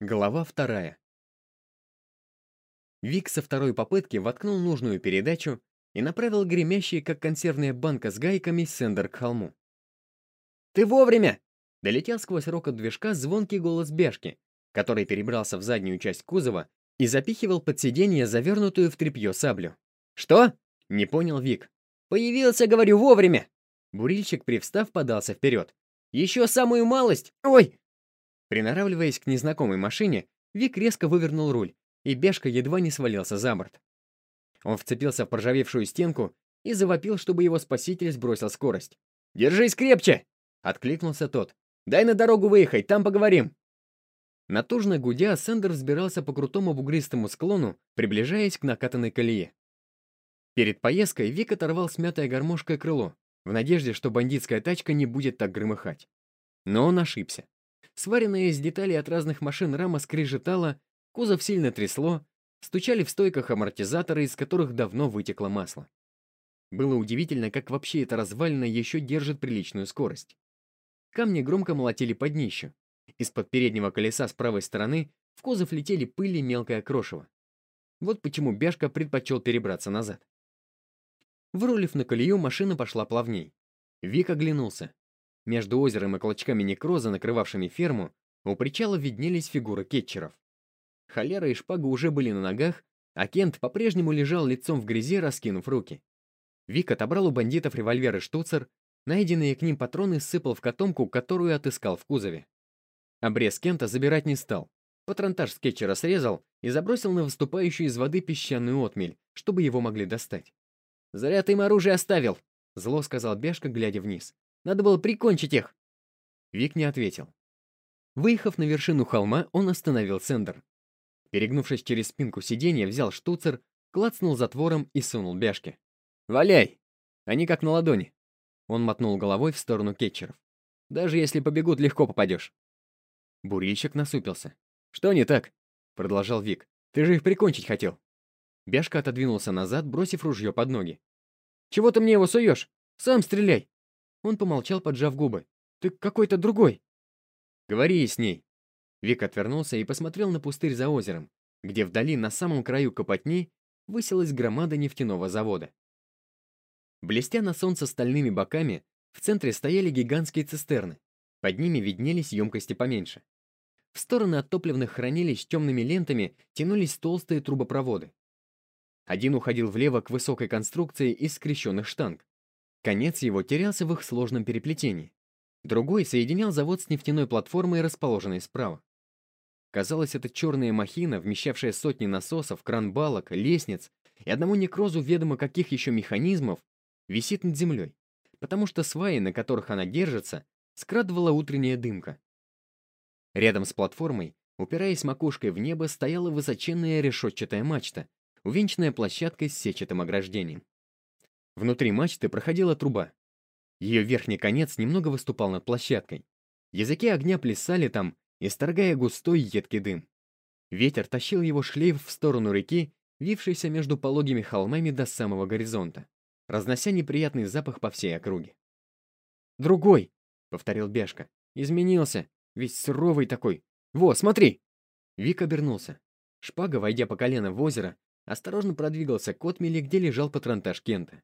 Глава вторая. Вик со второй попытки воткнул нужную передачу и направил гремящий, как консервная банка с гайками, сендер к холму. «Ты вовремя!» — долетел сквозь рокот движка звонкий голос Бешки, который перебрался в заднюю часть кузова и запихивал под сиденье завернутую в тряпье саблю. «Что?» — не понял Вик. «Появился, говорю, вовремя!» Бурильщик, привстав, подался вперед. «Еще самую малость! Ой!» Приноравливаясь к незнакомой машине, Вик резко вывернул руль, и Бешка едва не свалился за борт. Он вцепился в проржавевшую стенку и завопил, чтобы его спаситель сбросил скорость. «Держись крепче!» — откликнулся тот. «Дай на дорогу выехать, там поговорим!» Натужно гудя, Сендер взбирался по крутому бугристому склону, приближаясь к накатанной колее. Перед поездкой Вик оторвал смятое гармошкой крыло, в надежде, что бандитская тачка не будет так громыхать. Но он ошибся. Сваренная из деталей от разных машин рама скрежетала, кузов сильно трясло, стучали в стойках амортизаторы, из которых давно вытекло масло. Было удивительно, как вообще эта развалина еще держит приличную скорость. Камни громко молотили под днищу. Из-под переднего колеса с правой стороны в кузов летели пыль и мелкое крошево. Вот почему Бяшка предпочел перебраться назад. Врулив на колею, машина пошла плавней. Вик оглянулся. Между озером и клочками некроза, накрывавшими ферму, у причала виднелись фигуры кетчеров. Холера и шпага уже были на ногах, а Кент по-прежнему лежал лицом в грязи, раскинув руки. Вик отобрал у бандитов револьвер и штуцер, найденные к ним патроны сыпал в котомку, которую отыскал в кузове. Обрез Кента забирать не стал. Патронтаж с кетчера срезал и забросил на выступающую из воды песчаную отмель, чтобы его могли достать. «Зря ты им оружие оставил!» — зло сказал Бяшка, глядя вниз. Надо было прикончить их!» Вик не ответил. Выехав на вершину холма, он остановил Сендер. Перегнувшись через спинку сиденья, взял штуцер, клацнул затвором и сунул бяшки. «Валяй! Они как на ладони!» Он мотнул головой в сторону кетчеров. «Даже если побегут, легко попадешь!» Бурильщик насупился. «Что не так?» — продолжал Вик. «Ты же их прикончить хотел!» Бяшка отодвинулся назад, бросив ружье под ноги. «Чего ты мне его суешь? Сам стреляй!» Он помолчал, поджав губы. «Ты какой-то другой!» «Говори с ней!» Вик отвернулся и посмотрел на пустырь за озером, где вдали, на самом краю копотни, высилась громада нефтяного завода. Блестя на солнце стальными боками, в центре стояли гигантские цистерны. Под ними виднелись емкости поменьше. В стороны от топливных хранилищ темными лентами тянулись толстые трубопроводы. Один уходил влево к высокой конструкции из скрещенных штанг, Конец его терялся в их сложном переплетении. Другой соединял завод с нефтяной платформой, расположенной справа. Казалось, эта черная махина, вмещавшая сотни насосов, кран-балок, лестниц и одному некрозу ведомо каких еще механизмов, висит над землей, потому что сваи, на которых она держится, скрадывала утренняя дымка. Рядом с платформой, упираясь макушкой в небо, стояла высоченная решетчатая мачта, увенчанная площадкой с сетчатым ограждением. Внутри мачты проходила труба. Ее верхний конец немного выступал над площадкой. Языки огня плясали там, исторгая густой едкий дым. Ветер тащил его шлейф в сторону реки, вившейся между пологими холмами до самого горизонта, разнося неприятный запах по всей округе. «Другой!» — повторил Бешка. «Изменился. Весь суровый такой. Во, смотри!» Вик обернулся. Шпага, войдя по колено в озеро, осторожно продвигался к отмели, где лежал патронтаж Кента.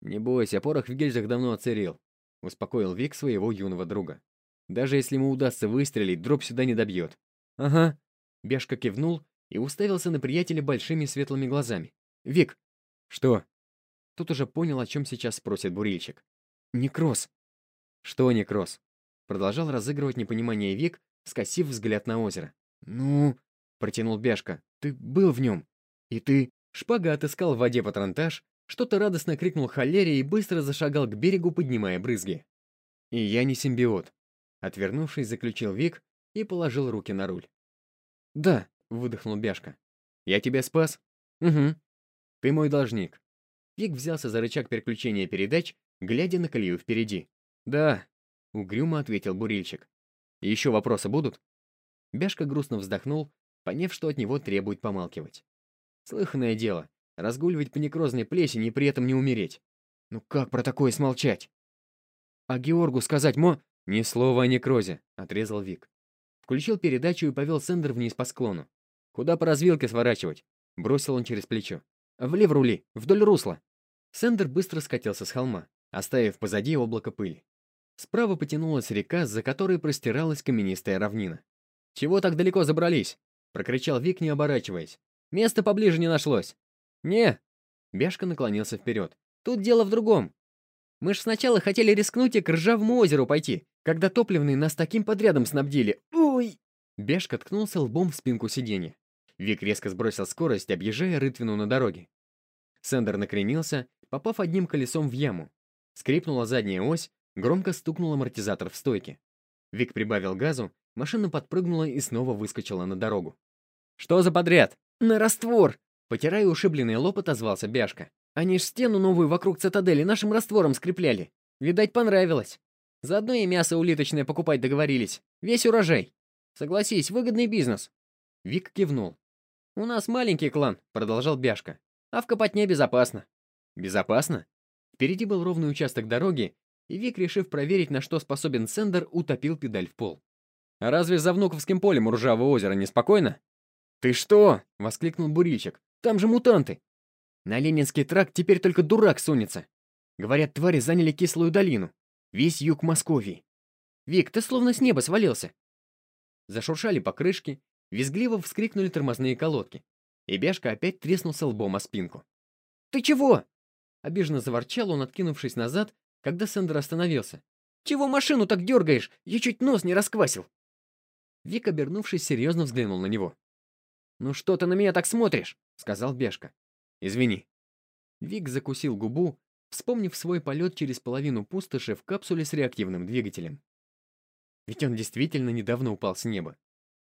«Не бойся, порох в гильзах давно оцарил», — успокоил Вик своего юного друга. «Даже если ему удастся выстрелить, дроп сюда не добьет». «Ага». Бешка кивнул и уставился на приятеля большими светлыми глазами. «Вик!» «Что?» Тут уже понял, о чем сейчас спросит бурильщик. «Некроз». «Что некроз?» Продолжал разыгрывать непонимание Вик, скосив взгляд на озеро. «Ну...» — протянул Бяшка. «Ты был в нем. И ты...» Шпага отыскал в воде патронтаж, что-то радостно крикнул холере и быстро зашагал к берегу, поднимая брызги. «И я не симбиот», — отвернувшись, заключил Вик и положил руки на руль. «Да», — выдохнул Бяшка. «Я тебя спас?» «Угу. Ты мой должник». Вик взялся за рычаг переключения передач, глядя на колею впереди. «Да», — угрюмо ответил бурильщик. «Еще вопросы будут?» Бяшка грустно вздохнул, поняв, что от него требует помалкивать. Слыханное дело, Разгуливать по некрозной плесени и при этом не умереть. Ну как про такое смолчать? А Георгу сказать мо... Ни слова о некрозе, отрезал Вик. Включил передачу и повел Сендер вниз по склону. «Куда по развилке сворачивать?» Бросил он через плечо. «Влево рули, вдоль русла». Сендер быстро скатился с холма, оставив позади облако пыли. Справа потянулась река, за которой простиралась каменистая равнина. «Чего так далеко забрались?» — прокричал Вик, не оборачиваясь. «Место поближе не нашлось». «Не!» — Бяшка наклонился вперед. «Тут дело в другом. Мы ж сначала хотели рискнуть и к Ржавому озеру пойти, когда топливные нас таким подрядом снабдили. Ой!» Бешка ткнулся лбом в спинку сиденья. Вик резко сбросил скорость, объезжая рытвину на дороге. Сендер накренился, попав одним колесом в яму. Скрипнула задняя ось, громко стукнул амортизатор в стойке. Вик прибавил газу, машина подпрыгнула и снова выскочила на дорогу. «Что за подряд?» «На раствор!» Потирая ушибленный лоб, отозвался Бяшка. «Они ж стену новую вокруг цитадели нашим раствором скрепляли. Видать, понравилось. Заодно и мясо улиточное покупать договорились. Весь урожай. Согласись, выгодный бизнес». Вик кивнул. «У нас маленький клан», — продолжал Бяшка. «А в Копотне безопасно». «Безопасно?» Впереди был ровный участок дороги, и Вик, решив проверить, на что способен Сендер, утопил педаль в пол. «А разве за Внуковским полем у Ржавого озера неспокойно?» «Ты что?» — воскликнул Бурильчик. «Там же мутанты!» «На Ленинский тракт теперь только дурак сунется. Говорят, твари заняли кислую долину. Весь юг Московии. Вик, ты словно с неба свалился!» Зашуршали покрышки, визгливо вскрикнули тормозные колодки. И Бяшка опять треснулся лбом о спинку. «Ты чего?» Обиженно заворчал он, откинувшись назад, когда Сендер остановился. «Чего машину так дергаешь? Я чуть нос не расквасил!» Вик, обернувшись, серьезно взглянул на него. «Ну что ты на меня так смотришь?» — сказал Бешка. «Извини». Вик закусил губу, вспомнив свой полет через половину пустоши в капсуле с реактивным двигателем. Ведь он действительно недавно упал с неба.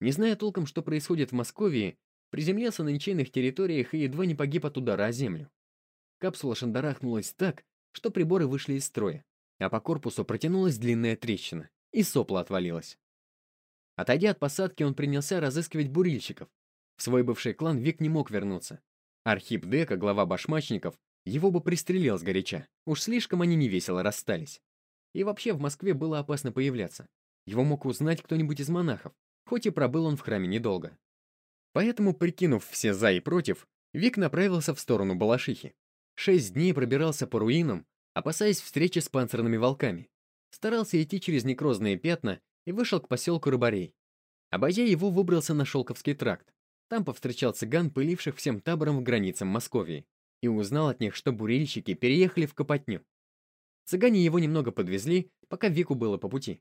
Не зная толком, что происходит в Москве, приземлился на ничейных территориях и едва не погиб от удара о землю. Капсула шандарахнулась так, что приборы вышли из строя, а по корпусу протянулась длинная трещина, и сопло отвалилось. Отойдя от посадки, он принялся разыскивать бурильщиков. В свой бывший клан Вик не мог вернуться. Архип Дека, глава башмачников, его бы пристрелил сгоряча. Уж слишком они невесело расстались. И вообще в Москве было опасно появляться. Его мог узнать кто-нибудь из монахов, хоть и пробыл он в храме недолго. Поэтому, прикинув все «за» и «против», Вик направился в сторону Балашихи. Шесть дней пробирался по руинам, опасаясь встречи с панцирными волками. Старался идти через некрозные пятна и вышел к поселку Рыбарей. Обойдя его, выбрался на Шелковский тракт. Там повстречал цыган, пыливших всем табором в границам Московии, и узнал от них, что бурильщики переехали в Копотню. Цыгане его немного подвезли, пока Вику было по пути.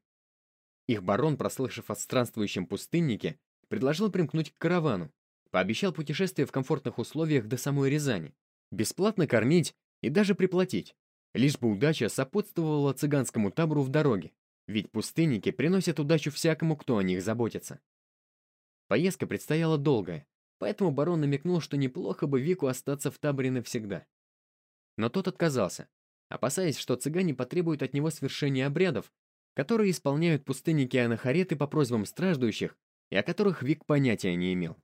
Их барон, прослышав о странствующем пустыннике, предложил примкнуть к каравану, пообещал путешествие в комфортных условиях до самой Рязани, бесплатно кормить и даже приплатить, лишь бы удача сопутствовала цыганскому табору в дороге, ведь пустынники приносят удачу всякому, кто о них заботится. Поездка предстояла долгая, поэтому барон намекнул, что неплохо бы Вику остаться в таборе навсегда. Но тот отказался, опасаясь, что цыгане потребуют от него свершения обрядов, которые исполняют пустынники анахареты по просьбам страждущих и о которых Вик понятия не имел.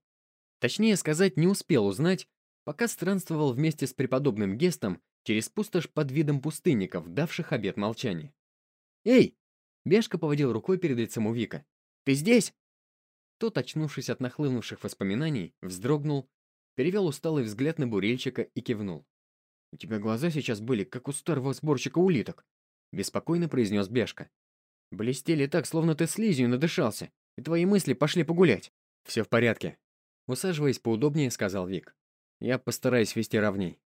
Точнее сказать, не успел узнать, пока странствовал вместе с преподобным Гестом через пустошь под видом пустынников, давших обет молчания. «Эй!» — Бешка поводил рукой перед лицом у Вика. «Ты здесь?» Тот, очнувшись от нахлынувших воспоминаний, вздрогнул, перевел усталый взгляд на бурильщика и кивнул. «У тебя глаза сейчас были, как у старого сборщика улиток», — беспокойно произнес Бешка. «Блестели так, словно ты слизью надышался, и твои мысли пошли погулять». «Все в порядке», — усаживаясь поудобнее, сказал Вик. «Я постараюсь вести ровней».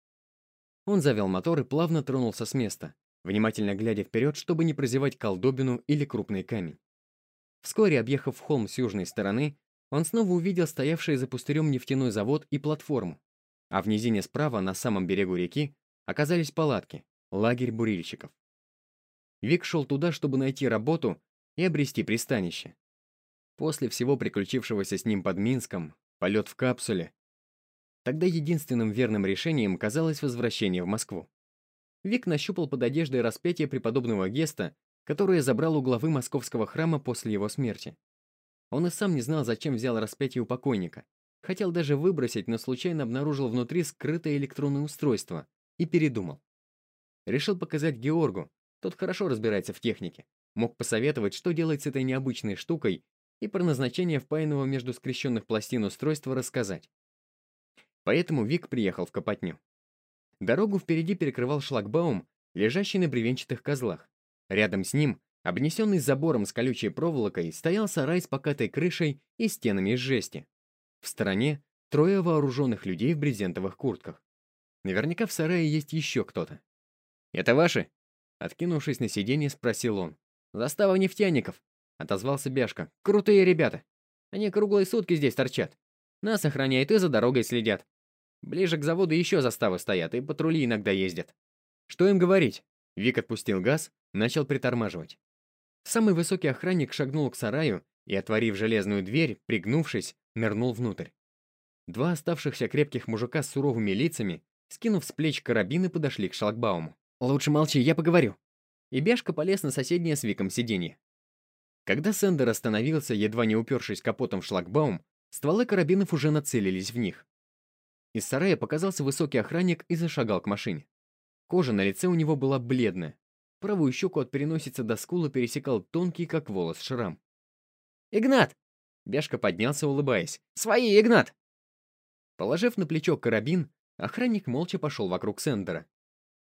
Он завел мотор и плавно тронулся с места, внимательно глядя вперед, чтобы не прозевать колдобину или крупный камень. Вскоре, объехав холм с южной стороны, он снова увидел стоявший за пустырем нефтяной завод и платформу, а в низине справа, на самом берегу реки, оказались палатки, лагерь бурильщиков. Вик шел туда, чтобы найти работу и обрести пристанище. После всего приключившегося с ним под Минском, полет в капсуле, тогда единственным верным решением казалось возвращение в Москву. Вик нащупал под одеждой распятие преподобного Геста которое забрал у главы московского храма после его смерти. Он и сам не знал, зачем взял распятие у покойника. Хотел даже выбросить, но случайно обнаружил внутри скрытое электронное устройство и передумал. Решил показать Георгу, тот хорошо разбирается в технике. Мог посоветовать, что делать с этой необычной штукой, и про назначение впаянного между скрещенных пластин устройства рассказать. Поэтому Вик приехал в Копотню. Дорогу впереди перекрывал шлагбаум, лежащий на бревенчатых козлах. Рядом с ним, обнесенный забором с колючей проволокой, стоял сарай с покатой крышей и стенами из жести. В стороне трое вооруженных людей в брезентовых куртках. Наверняка в сарае есть еще кто-то. «Это ваши?» Откинувшись на сиденье, спросил он. «Застава нефтяников», — отозвался Бяшка. «Крутые ребята. Они круглые сутки здесь торчат. Нас охраняют и за дорогой следят. Ближе к заводу еще заставы стоят, и патрули иногда ездят. Что им говорить? Вик отпустил газ, начал притормаживать. Самый высокий охранник шагнул к сараю и, отворив железную дверь, пригнувшись, нырнул внутрь. Два оставшихся крепких мужика с суровыми лицами, скинув с плеч карабины, подошли к шлагбауму. «Лучше молчи, я поговорю». И Бяшка полез на соседнее с Виком сиденье. Когда Сендер остановился, едва не упершись капотом в шлагбаум, стволы карабинов уже нацелились в них. Из сарая показался высокий охранник и зашагал к машине. Кожа на лице у него была бледная. Правую щеку от переносицы до скула пересекал тонкий, как волос, шрам. «Игнат!» Бяшка поднялся, улыбаясь. «Свои, Игнат!» Положив на плечо карабин, охранник молча пошел вокруг Сендера.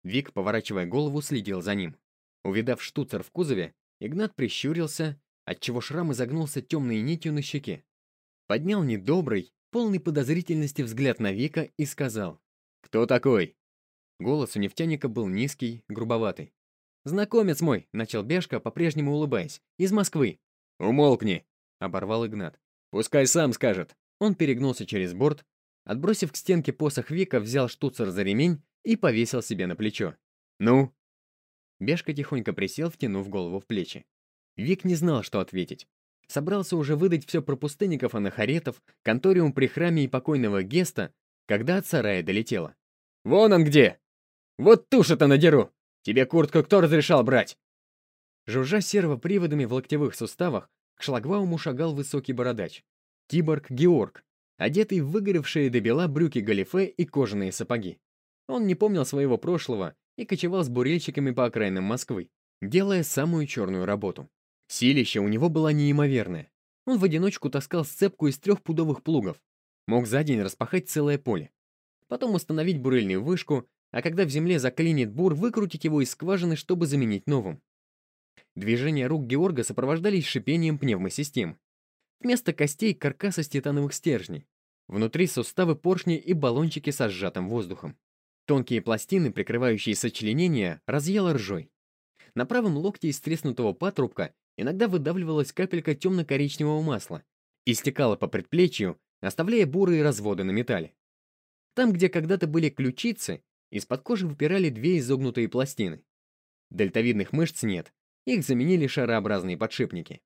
Вик, поворачивая голову, следил за ним. Увидав штуцер в кузове, Игнат прищурился, отчего шрам изогнулся темной нитью на щеке. Поднял недобрый, полный подозрительности взгляд на Вика и сказал. «Кто такой?» Голос у нефтяника был низкий, грубоватый. «Знакомец мой», — начал Бешка, по-прежнему улыбаясь, — «из Москвы». «Умолкни», — оборвал Игнат. «Пускай сам скажет». Он перегнулся через борт, отбросив к стенке посох Вика, взял штуцер за ремень и повесил себе на плечо. «Ну?» Бешка тихонько присел, втянув голову в плечи. Вик не знал, что ответить. Собрался уже выдать все про пустынников анахаретов, конториум при храме и покойного Геста, когда от сарая долетело. «Вон он где! Вот туша-то надеру! Тебе куртку кто разрешал брать?» Жужжа сервоприводами в локтевых суставах, к шлагбауму шагал высокий бородач. Киборг Георг, одетый в выгоревшие до бела брюки галифе и кожаные сапоги. Он не помнил своего прошлого и кочевал с бурильщиками по окраинам Москвы, делая самую черную работу. Силище у него было неимоверное. Он в одиночку таскал сцепку из трех пудовых плугов. Мог за день распахать целое поле. Потом установить бурельную вышку, а когда в земле заклинит бур, выкрутить его из скважины, чтобы заменить новым. Движения рук Георга сопровождались шипением пневмосистем. Вместо костей — каркас из титановых стержней. Внутри суставы поршни и баллончики со сжатым воздухом. Тонкие пластины, прикрывающие сочленения, разъело ржой. На правом локте из треснутого патрубка Иногда выдавливалась капелька темно-коричневого масла и стекала по предплечью, оставляя бурые разводы на металле. Там, где когда-то были ключицы, из-под кожи выпирали две изогнутые пластины. Дельтовидных мышц нет, их заменили шарообразные подшипники.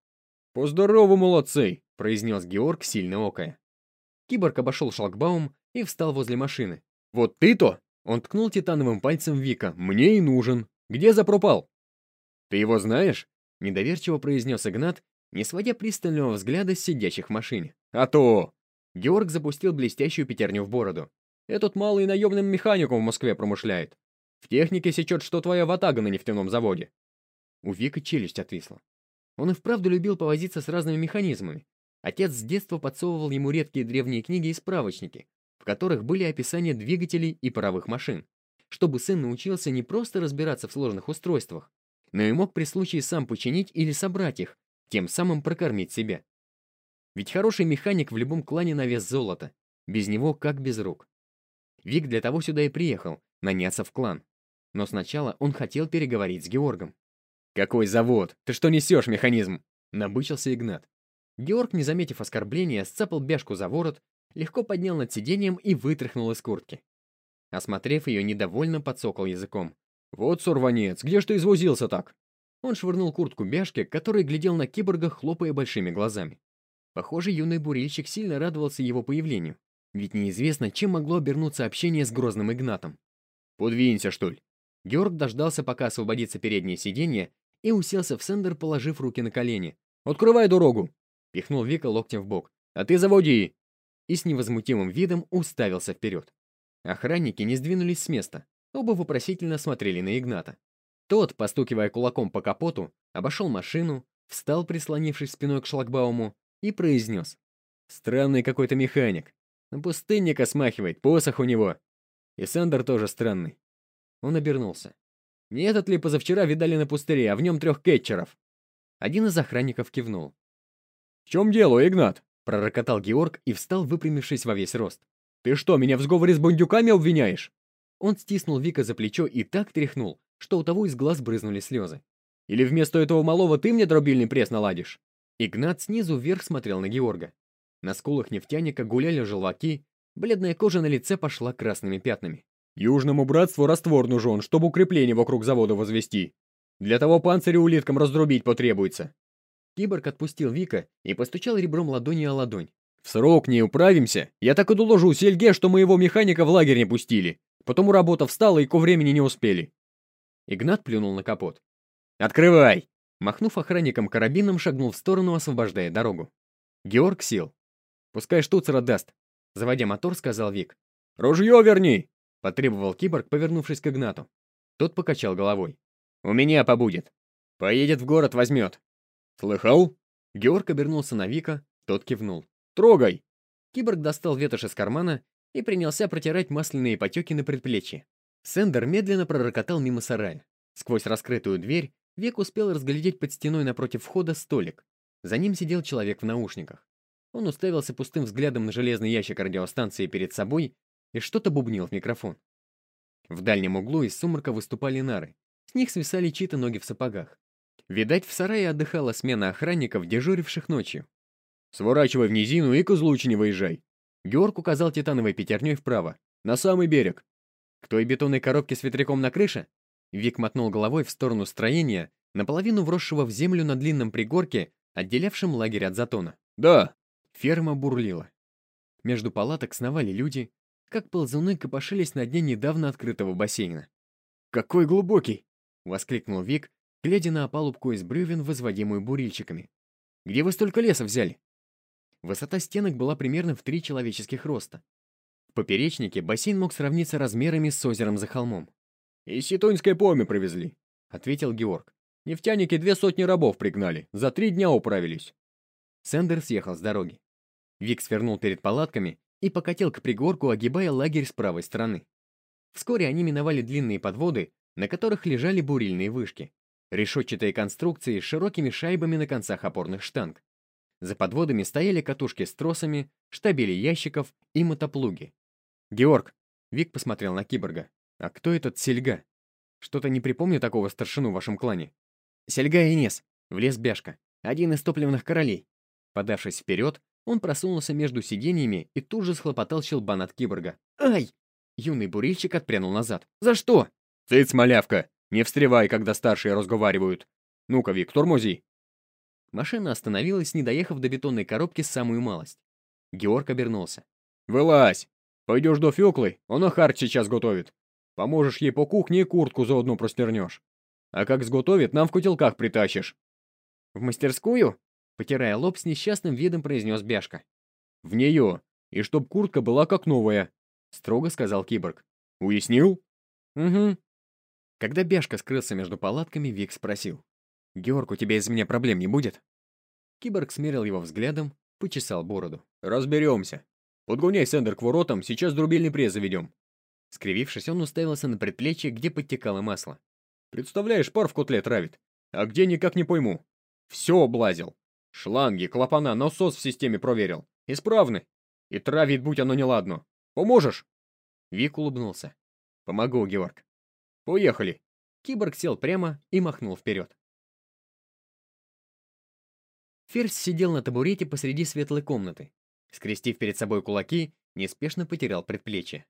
«Поздорово, молодцы!» — произнес Георг, сильно окая. Киборг обошел шлагбаум и встал возле машины. «Вот ты-то!» — он ткнул титановым пальцем Вика. «Мне и нужен. Где запропал?» «Ты его знаешь?» Недоверчиво произнес Игнат, не сводя пристального взгляда с сидящих в машине. «А то!» Георг запустил блестящую пятерню в бороду. «Этот малый наемным механиком в Москве промышляет. В технике сечет, что твоя ватага на нефтяном заводе». У Вика челюсть отвисла. Он и вправду любил повозиться с разными механизмами. Отец с детства подсовывал ему редкие древние книги и справочники, в которых были описания двигателей и паровых машин, чтобы сын научился не просто разбираться в сложных устройствах, но и мог при случае сам починить или собрать их, тем самым прокормить себя. Ведь хороший механик в любом клане на вес золота, без него как без рук. Вик для того сюда и приехал, наняться в клан. Но сначала он хотел переговорить с Георгом. «Какой завод? Ты что несешь, механизм?» Набычился Игнат. Георг, не заметив оскорбления, сцапал бяшку за ворот, легко поднял над сиденьем и вытряхнул из куртки. Осмотрев ее, недовольно подсокал языком. «Вот сорванец, где ж ты извозился так?» Он швырнул куртку бяшки, который глядел на киборга, хлопая большими глазами. Похоже, юный бурильщик сильно радовался его появлению, ведь неизвестно, чем могло обернуться общение с грозным Игнатом. «Подвинься, что ли?» Георг дождался, пока освободится переднее сиденье, и уселся в сендер, положив руки на колени. «Открывай дорогу!» Пихнул Вика локтем в бок. «А ты заводи!» И с невозмутимым видом уставился вперед. Охранники не сдвинулись с места. Оба вопросительно смотрели на Игната. Тот, постукивая кулаком по капоту, обошел машину, встал, прислонившись спиной к шлагбауму, и произнес. «Странный какой-то механик. На пустынника смахивает, посох у него. И Сандер тоже странный». Он обернулся. «Не этот ли позавчера видали на пустыре, а в нем трех кетчеров?» Один из охранников кивнул. «В чем дело, Игнат?» — пророкотал Георг и встал, выпрямившись во весь рост. «Ты что, меня в сговоре с бандюками обвиняешь?» Он стиснул Вика за плечо и так тряхнул, что у того из глаз брызнули слезы. «Или вместо этого малого ты мне дробильный пресс наладишь?» Игнат снизу вверх смотрел на Георга. На скулах нефтяника гуляли желваки, бледная кожа на лице пошла красными пятнами. «Южному братству раствор нужен, чтобы укрепление вокруг завода возвести. Для того панцирь улиткам раздрубить потребуется». Киборг отпустил Вика и постучал ребром ладони о ладонь. «В срок не управимся. Я так и доложу Сельге, что моего механика в лагерь не пустили. Потом работа встала и ко времени не успели». Игнат плюнул на капот. «Открывай!» Махнув охранником карабином, шагнул в сторону, освобождая дорогу. Георг сел. «Пускай штуцера даст», — заводя мотор, сказал Вик. «Ружье верни!» — потребовал киборг, повернувшись к Игнату. Тот покачал головой. «У меня побудет. Поедет в город, возьмет». «Слыхал?» Георг обернулся на Вика, тот кивнул. Трогай!» Киборг достал ветошь из кармана и принялся протирать масляные потеки на предплечье. Сендер медленно пророкотал мимо сарая. Сквозь раскрытую дверь Век успел разглядеть под стеной напротив входа столик. За ним сидел человек в наушниках. Он уставился пустым взглядом на железный ящик радиостанции перед собой и что-то бубнил в микрофон. В дальнем углу из сумрака выступали нары. С них свисали чьи-то ноги в сапогах. Видать, в сарае отдыхала смена охранников, дежуривших ночью. Сворачивай в низину и к излучине не выезжай. Георг указал титановой пятерней вправо, на самый берег. К той бетонной коробке с ветряком на крыше? Вик мотнул головой в сторону строения, наполовину вросшего в землю на длинном пригорке, отделявшем лагерь от затона. «Да!» Ферма бурлила. Между палаток сновали люди, как ползуны копошились на дне недавно открытого бассейна. «Какой глубокий!» — воскликнул Вик, глядя на опалубку из бревен, возводимую бурильщиками. «Где вы столько леса взяли?» Высота стенок была примерно в три человеческих роста. В поперечнике бассейн мог сравниться размерами с озером за холмом. «Из Ситонской поймы привезли», — ответил Георг. «Нефтяники две сотни рабов пригнали, за три дня управились». Сендер съехал с дороги. Вик свернул перед палатками и покатил к пригорку, огибая лагерь с правой стороны. Вскоре они миновали длинные подводы, на которых лежали бурильные вышки. Решетчатые конструкции с широкими шайбами на концах опорных штанг. За подводами стояли катушки с тросами, штабели ящиков и мотоплуги. «Георг!» — Вик посмотрел на киборга. «А кто этот Сельга? Что-то не припомню такого старшину в вашем клане». «Сельга Инес!» — влез Бяшка. «Один из топливных королей». Подавшись вперед, он просунулся между сиденьями и тут же схлопотал щелбан от киборга. «Ай!» Юный бурильщик отпрянул назад. «За что?» «Цыц, малявка! Не встревай, когда старшие разговаривают! Ну-ка, Вик, тормози!» Машина остановилась, не доехав до бетонной коробки самую малость. Георг обернулся. «Вылазь! Пойдешь до Феклы, он харч сейчас готовит. Поможешь ей по кухне и куртку заодно простернешь. А как сготовит, нам в кутелках притащишь». «В мастерскую?» Потирая лоб, с несчастным видом произнес Бяшка. «В нее, и чтоб куртка была как новая», — строго сказал киборг. «Уяснил?» «Угу». Когда Бяшка скрылся между палатками, Вик спросил. «Георг, у тебя из меня проблем не будет?» Киборг смерил его взглядом, почесал бороду. «Разберемся. Подгоняй Сендер к воротам, сейчас друбильный пресс заведем». Скривившись, он уставился на предплечье, где подтекало масло. «Представляешь, пар в котле травит. А где, никак не пойму. Все облазил. Шланги, клапана, насос в системе проверил. Исправны. И травит, будь оно неладно. Поможешь?» Вик улыбнулся. «Помогу, Георг». «Поехали». Киборг сел прямо и махнул вперед. Ферзь сидел на табурете посреди светлой комнаты. Скрестив перед собой кулаки, неспешно потерял предплечье.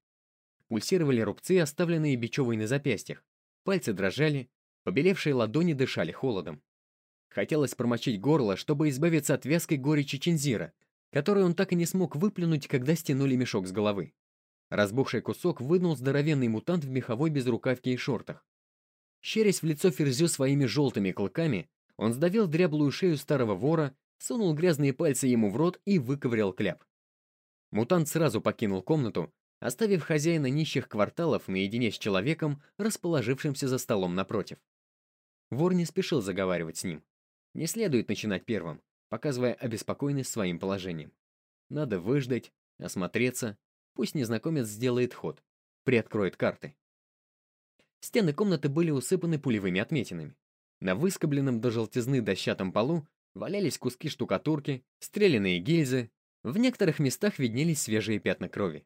Пульсировали рубцы, оставленные бичевой на запястьях. Пальцы дрожали, побелевшие ладони дышали холодом. Хотелось промочить горло, чтобы избавиться от вязкой горечи Чинзира, которую он так и не смог выплюнуть, когда стянули мешок с головы. Разбухший кусок вынул здоровенный мутант в меховой безрукавке и шортах. Щерясь в лицо Ферзю своими желтыми клыками, он сдавил дряблую шею старого вора, сунул грязные пальцы ему в рот и выковырял кляп. Мутант сразу покинул комнату, оставив хозяина нищих кварталов наедине с человеком, расположившимся за столом напротив. Вор не спешил заговаривать с ним. Не следует начинать первым. показывая обеспокоенность своим положением. Надо выждать, осмотреться, пусть незнакомец сделает ход, приоткроет карты. Стены комнаты были усыпаны пулевыми отметинами. На выскобленном до желтизны дощатом полу валялись куски штукатурки, стреляные гильзы, в некоторых местах виднелись свежие пятна крови.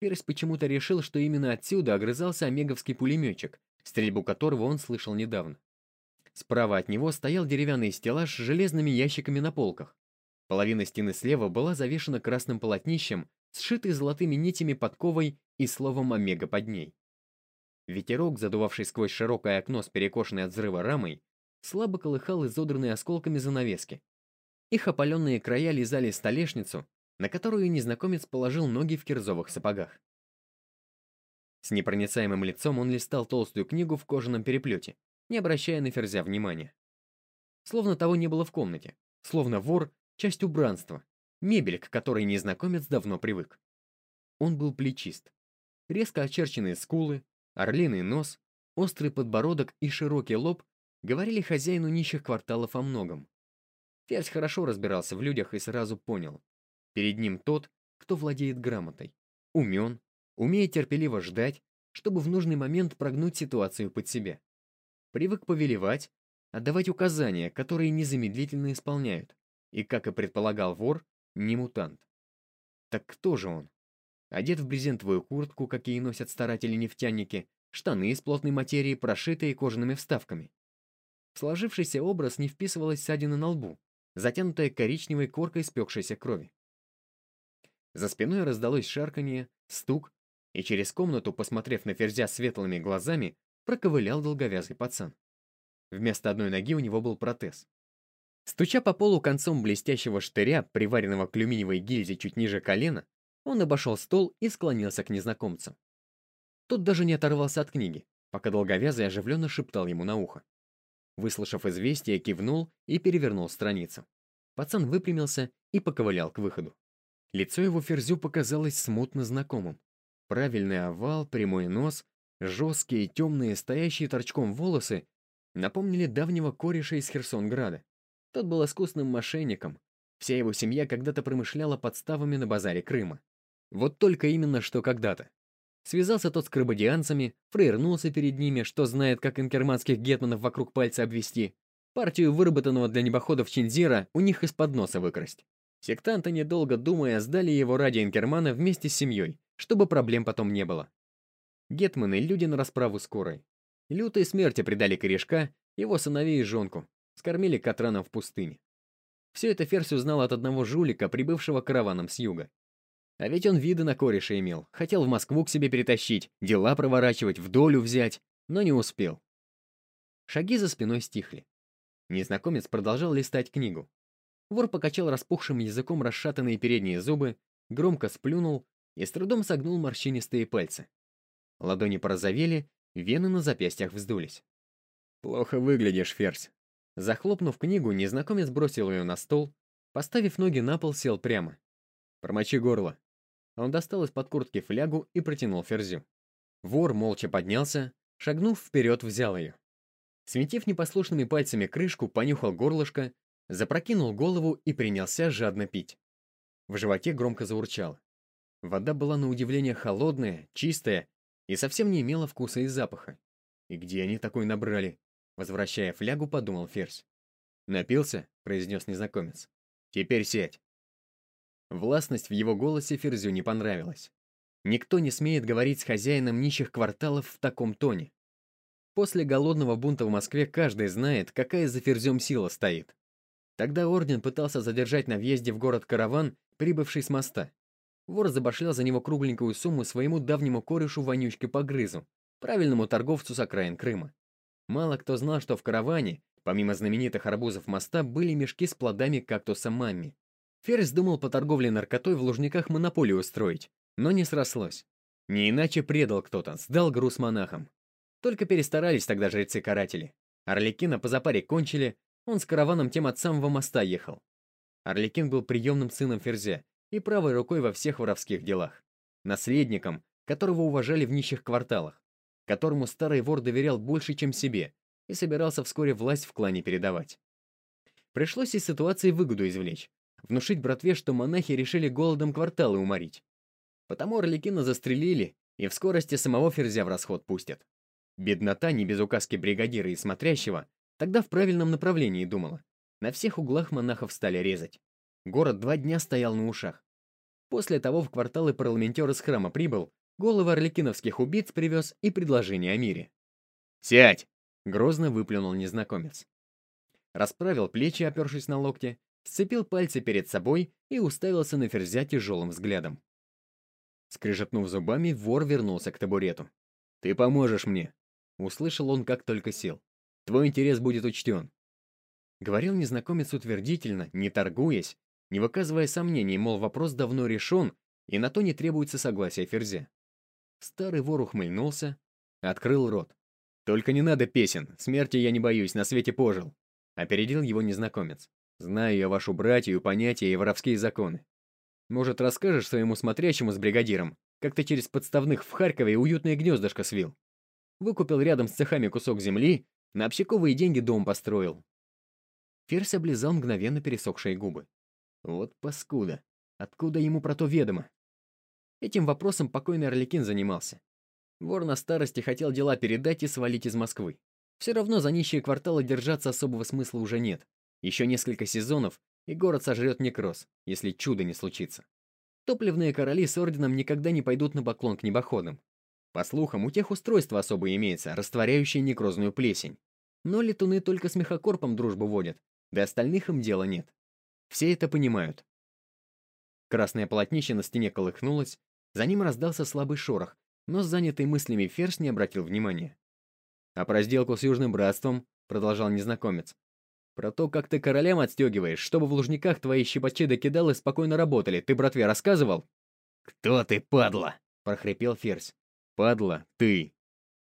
Перес почему-то решил, что именно отсюда огрызался омеговский пулеметчик, стрельбу которого он слышал недавно. Справа от него стоял деревянный стеллаж с железными ящиками на полках. Половина стены слева была завешена красным полотнищем, сшитой золотыми нитями подковой и словом «Омега» под ней. Ветерок, задувавший сквозь широкое окно с перекошенной от взрыва рамой, слабо колыхал изодранные осколками занавески. Их опаленные края лизали столешницу, на которую незнакомец положил ноги в кирзовых сапогах. С непроницаемым лицом он листал толстую книгу в кожаном переплете, не обращая на Ферзя внимания. Словно того не было в комнате, словно вор — часть убранства, мебель, к которой незнакомец давно привык. Он был плечист. Резко очерченные скулы, орлиный нос, острый подбородок и широкий лоб говорили хозяину нищих кварталов о многом. Ферзь хорошо разбирался в людях и сразу понял. Перед ним тот, кто владеет грамотой. Умен, умеет терпеливо ждать, чтобы в нужный момент прогнуть ситуацию под себя. Привык повелевать, отдавать указания, которые незамедлительно исполняют. И, как и предполагал вор, не мутант. Так кто же он? Одет в брезентовую куртку, какие носят старатели-нефтяники, штаны из плотной материи, прошитые кожаными вставками. Сложившийся образ не вписывалась ссадина на лбу, затянутая коричневой коркой спекшейся крови. За спиной раздалось шарканье, стук, и через комнату, посмотрев на Ферзя светлыми глазами, проковылял долговязый пацан. Вместо одной ноги у него был протез. Стуча по полу концом блестящего штыря, приваренного к алюминиевой гильзе чуть ниже колена, он обошел стол и склонился к незнакомцу. Тот даже не оторвался от книги, пока долговязый оживленно шептал ему на ухо. Выслушав известие, кивнул и перевернул страницу. Пацан выпрямился и поковылял к выходу. Лицо его Ферзю показалось смутно знакомым. Правильный овал, прямой нос, жесткие, темные, стоящие торчком волосы напомнили давнего кореша из Херсонграда. Тот был искусным мошенником. Вся его семья когда-то промышляла подставами на базаре Крыма. Вот только именно что когда-то. Связался тот с крабодианцами, провернулся перед ними, что знает, как инкерманских гетманов вокруг пальца обвести. Партию выработанного для небоходов Чинзира у них из-под носа выкрасть. Сектанты, недолго думая, сдали его ради инкермана вместе с семьей, чтобы проблем потом не было. Гетманы — люди на расправу скорой. Лютой смерти предали корешка, его сыновей и жонку, скормили Катраном в пустыне. Все это Ферзь узнал от одного жулика, прибывшего караваном с юга. А ведь он виды на кореша имел, хотел в Москву к себе перетащить, дела проворачивать, в долю взять, но не успел. Шаги за спиной стихли. Незнакомец продолжал листать книгу. Вор покачал распухшим языком расшатанные передние зубы, громко сплюнул и с трудом согнул морщинистые пальцы. Ладони порозовели, вены на запястьях вздулись. «Плохо выглядишь, Ферзь». Захлопнув книгу, незнакомец бросил ее на стол, поставив ноги на пол, сел прямо. «Промочи горло». Он достал из-под куртки флягу и протянул Ферзю. Вор молча поднялся, шагнув вперед, взял ее. Сметив непослушными пальцами крышку, понюхал горлышко, запрокинул голову и принялся жадно пить. В животе громко заурчало. Вода была на удивление холодная, чистая и совсем не имела вкуса и запаха. И где они такой набрали? Возвращая флягу, подумал Ферзь. «Напился?» — произнес незнакомец. «Теперь сядь». Властность в его голосе Ферзю не понравилась. Никто не смеет говорить с хозяином нищих кварталов в таком тоне. После голодного бунта в Москве каждый знает, какая за Ферзем сила стоит. Тогда орден пытался задержать на въезде в город караван, прибывший с моста. Вор забашлял за него кругленькую сумму своему давнему корешу вонючке Погрызу, правильному торговцу с окраин Крыма. Мало кто знал, что в караване, помимо знаменитых арбузов моста, были мешки с плодами кактуса Мамми. Ферзь думал по торговле наркотой в Лужниках монополию устроить, но не срослось. Не иначе предал кто-то, сдал груз монахам. Только перестарались тогда жрецы-каратели. Орликина по запаре кончили, он с караваном тем от самого моста ехал. Орликин был приемным сыном Ферзя и правой рукой во всех воровских делах. Наследником, которого уважали в нищих кварталах, которому старый вор доверял больше, чем себе, и собирался вскоре власть в клане передавать. Пришлось из ситуации выгоду извлечь. Внушить братве, что монахи решили голодом кварталы уморить. Потому Орликина застрелили, и в скорости самого Ферзя в расход пустят. Беднота, не без указки бригадира и смотрящего, тогда в правильном направлении думала. На всех углах монахов стали резать. Город два дня стоял на ушах. После того в кварталы парламентер из храма прибыл, головы орликиновских убийц привез и предложение о мире. «Сядь!» — грозно выплюнул незнакомец. Расправил плечи, опершись на локте, сцепил пальцы перед собой и уставился на Ферзя тяжелым взглядом. Скрежетнув зубами, вор вернулся к табурету. «Ты поможешь мне!» — услышал он, как только сел. «Твой интерес будет учтен». Говорил незнакомец утвердительно, не торгуясь, не выказывая сомнений, мол, вопрос давно решен, и на то не требуется согласия Ферзя. Старый вор ухмыльнулся, открыл рот. «Только не надо песен, смерти я не боюсь, на свете пожил», — опередил его незнакомец. «Знаю я вашу братью, понятия и воровские законы. Может, расскажешь своему смотрящему с бригадиром, как ты через подставных в Харькове уютное гнездышко свил? Выкупил рядом с цехами кусок земли, на общаковые деньги дом построил». Ферзь облизал мгновенно пересохшие губы. Вот паскуда. Откуда ему про то ведомо? Этим вопросом покойный Орликин занимался. Вор на старости хотел дела передать и свалить из Москвы. Все равно за нищие кварталы держаться особого смысла уже нет. Еще несколько сезонов, и город сожрет некроз, если чудо не случится. Топливные короли с орденом никогда не пойдут на поклон к небоходам. По слухам, у тех устройство особое имеется, растворяющее некрозную плесень. Но летуны только с мехокорпом дружбу водят, да остальных им дела нет. Все это понимают. Красное полотнище на стене колыхнулось, за ним раздался слабый шорох, но занятый мыслями Ферзь не обратил внимания. «А про сделку с Южным Братством?» — продолжал незнакомец. «Про то, как ты королям отстегиваешь, чтобы в Лужниках твои щипачи докидалы спокойно работали, ты братве рассказывал?» «Кто ты, падла?» — прохрипел Ферзь. «Падла, ты!»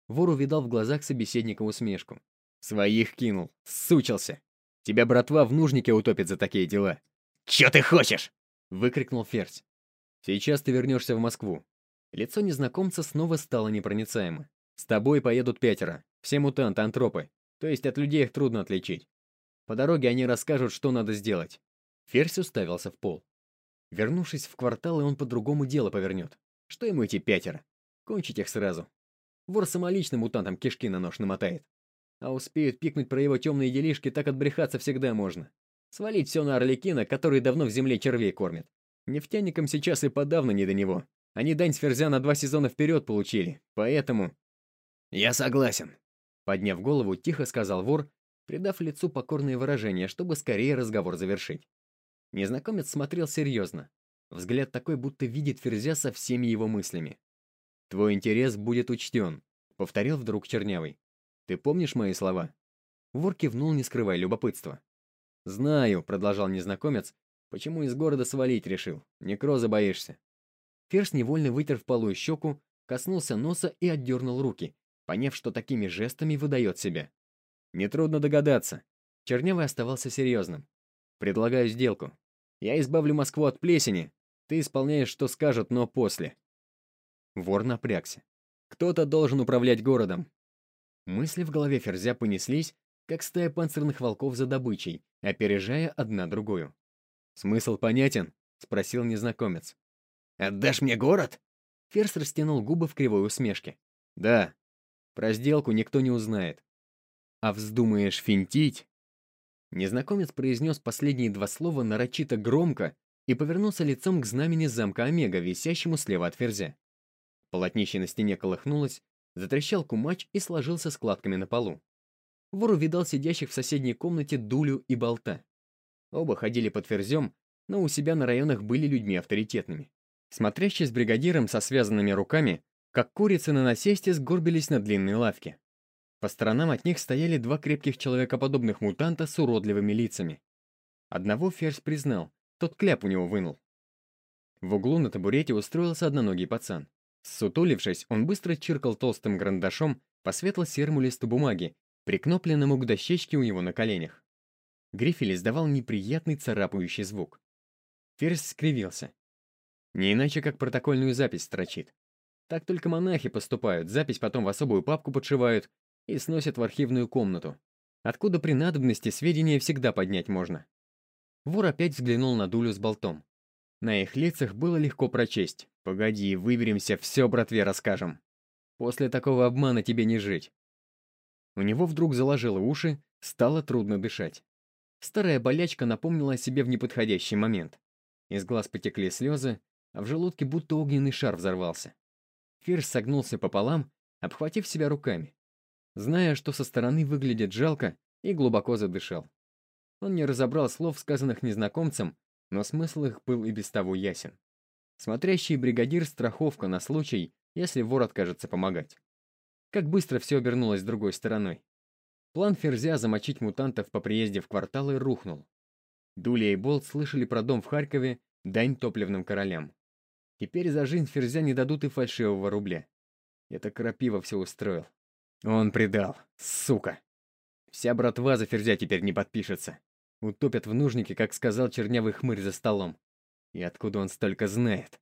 Вор увидал в глазах собеседника усмешку. «Своих кинул, сучился. Тебя братва в нужнике утопит за такие дела. «Чё ты хочешь?» — выкрикнул Ферзь. «Сейчас ты вернешься в Москву». Лицо незнакомца снова стало непроницаемо. «С тобой поедут пятеро. Все мутанты, антропы. То есть от людей их трудно отличить. По дороге они расскажут, что надо сделать». Ферзь уставился в пол. Вернувшись в кварталы, он по-другому дело повернет. Что ему эти пятеро? Кончить их сразу. Вор самолично мутантам кишки на нож намотает. А успеют пикнуть про его темные делишки, так отбрехаться всегда можно. Свалить все на Орликина, который давно в земле червей кормит. Нефтяникам сейчас и подавно не до него. Они дань с Ферзя на два сезона вперед получили, поэтому... «Я согласен», — подняв голову, тихо сказал вор, придав лицу покорное выражение, чтобы скорее разговор завершить. Незнакомец смотрел серьезно. Взгляд такой, будто видит Ферзя со всеми его мыслями. «Твой интерес будет учтен», — повторил вдруг Чернявый. Ты помнишь мои слова?» Вор кивнул, не скрывая любопытства. «Знаю», — продолжал незнакомец, — «почему из города свалить решил? Некроза боишься». Ферзь невольно вытер в полую щеку, коснулся носа и отдернул руки, поняв, что такими жестами выдает себя. Нетрудно догадаться. Чернявый оставался серьезным. «Предлагаю сделку. Я избавлю Москву от плесени. Ты исполняешь, что скажут, но после». Вор напрягся. «Кто-то должен управлять городом. Мысли в голове Ферзя понеслись, как стая панцирных волков за добычей, опережая одна другую. «Смысл понятен?» — спросил незнакомец. «Отдашь мне город?» Ферзь растянул губы в кривой усмешке. «Да. Про сделку никто не узнает. А вздумаешь финтить?» Незнакомец произнес последние два слова нарочито громко и повернулся лицом к знамени замка Омега, висящему слева от Ферзя. Полотнище на стене колыхнулось, Затрещал кумач и сложился складками на полу. Вор увидал сидящих в соседней комнате Дулю и Болта. Оба ходили под ферзем, но у себя на районах были людьми авторитетными. Смотрящие с бригадиром со связанными руками, как курицы на насесте сгорбились на длинной лавке. По сторонам от них стояли два крепких человекоподобных мутанта с уродливыми лицами. Одного ферзь признал, тот кляп у него вынул. В углу на табурете устроился одноногий пацан. Сутулившись, он быстро чиркал толстым карандашом по светло-серому листу бумаги, прикнопленному к дощечке у него на коленях. Грифель издавал неприятный царапающий звук. Ферзь скривился. Не иначе, как протокольную запись строчит. Так только монахи поступают, запись потом в особую папку подшивают и сносят в архивную комнату. откуда при надобности сведения всегда поднять можно. Вор опять взглянул на Дулю с болтом. На их лицах было легко прочесть. «Погоди, выберемся, все братве расскажем. После такого обмана тебе не жить». У него вдруг заложило уши, стало трудно дышать. Старая болячка напомнила о себе в неподходящий момент. Из глаз потекли слезы, а в желудке будто огненный шар взорвался. Фирс согнулся пополам, обхватив себя руками. Зная, что со стороны выглядит жалко, и глубоко задышал. Он не разобрал слов, сказанных незнакомцем, но смысл их был и без того ясен. Смотрящий бригадир — страховка на случай, если вор откажется помогать. Как быстро все обернулось другой стороной. План Ферзя замочить мутантов по приезде в кварталы рухнул. Дуля и Болт слышали про дом в Харькове, дань топливным королям. Теперь за жизнь Ферзя не дадут и фальшивого рубля. Это Крапива все устроил. Он предал, сука. Вся братва за Ферзя теперь не подпишется. Утопят в нужнике, как сказал чернявый хмырь за столом. И откуда он столько знает?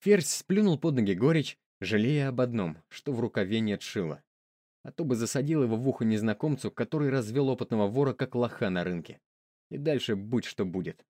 Ферзь сплюнул под ноги горечь, жалея об одном, что в рукаве нет шила. А то бы засадил его в ухо незнакомцу, который развел опытного вора как лоха на рынке. И дальше будь что будет.